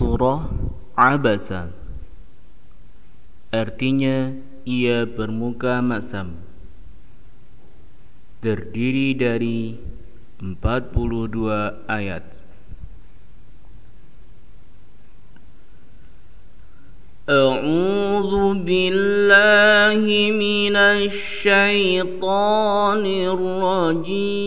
Surah Abasa Artinya ia bermuka maksam Terdiri dari 42 ayat أعوذ بالله من الشيطان الرجيم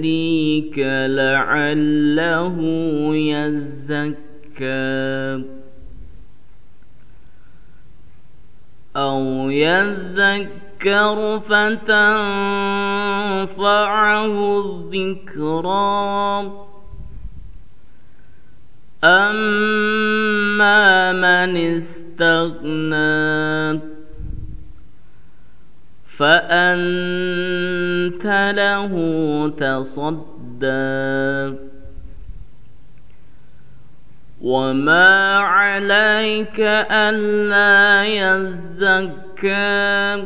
يدريك لعله يزكى أو يذكر فتنفعه الذكرى. أما من استغنى فأنت له تصدى وما عليك ألا يزكى.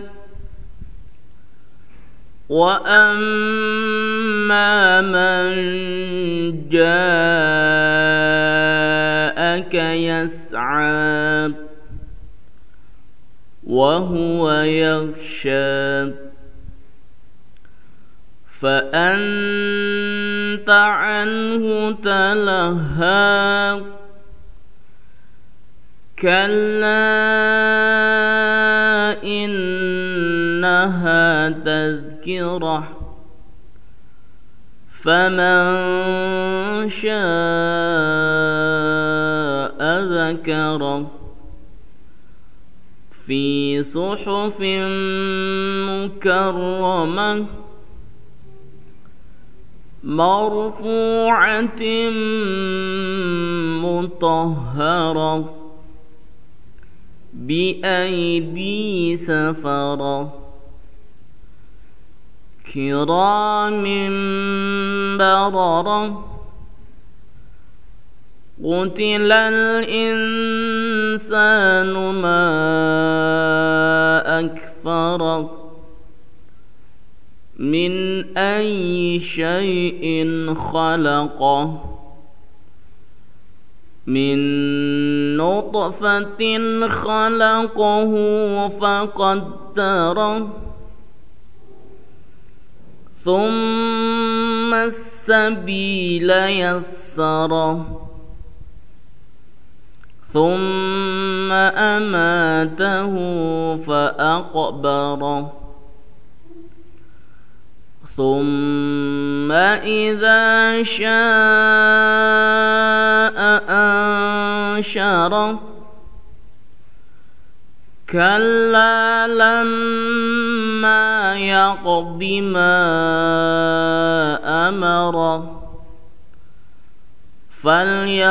وأما من جاءك يسعى. وهو يغشى فأنت عنه تلهى. كلا إنها تذكرة. فمن شاء ذكره في صحف مكرمة مرفوعة مطهرة بأيدي سفرة كرام بررة قتل الإنسان ما أكفر من أي شيء خلقه من نطفة خلقه فقدره ثم السبيل يسره ثم أماته فأقبره. ثم إذا شاء أنشره. كلا لما يقض ما أمره. فلينظر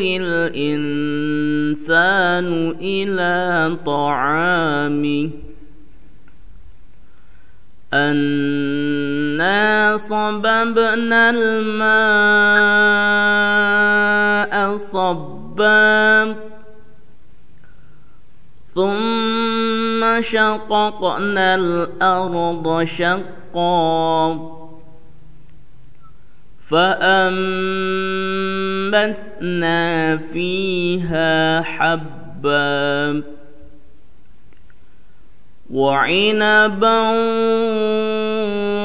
الإنسان إلى طعامه أنا صببنا الماء صبا ثم شققنا الأرض شقا فأنبتنا فيها حبا وعنبا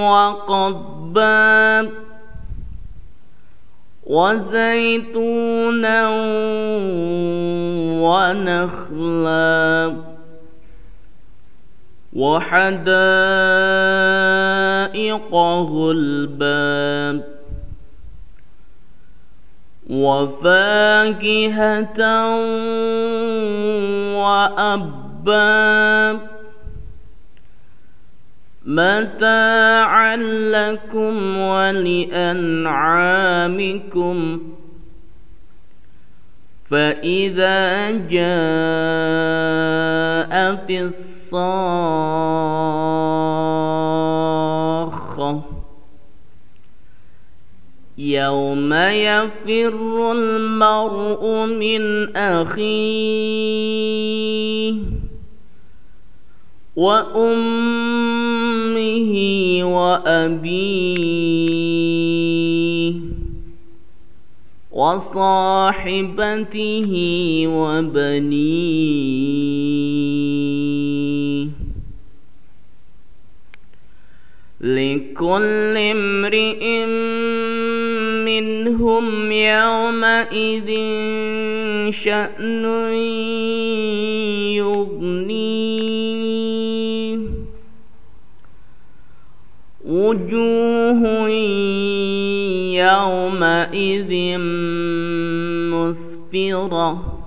وقبا وزيتونا ونخلا وحدائق غلبا وفاكهة وأبا متاعا لكم ولأنعامكم فإذا جاءت الصاخة يوم يفر المرء من أخيه وأمه وأبيه وصاحبته وبنيه لكل امرئ منهم يومئذ شأن يغنيه. وجوه يومئذ مسفرة.